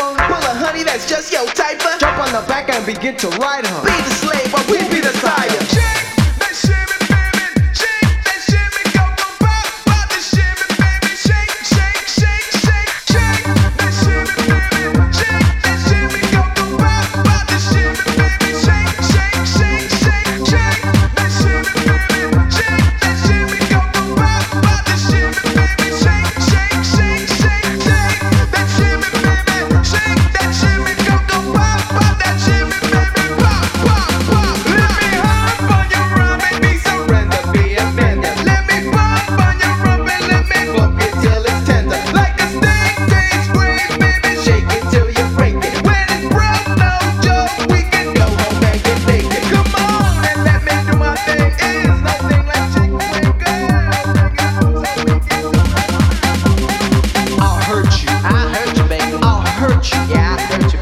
Pull a honey that's just your type. Jump on the back and begin to ride her. Be the slave, but we be the type. Thank you.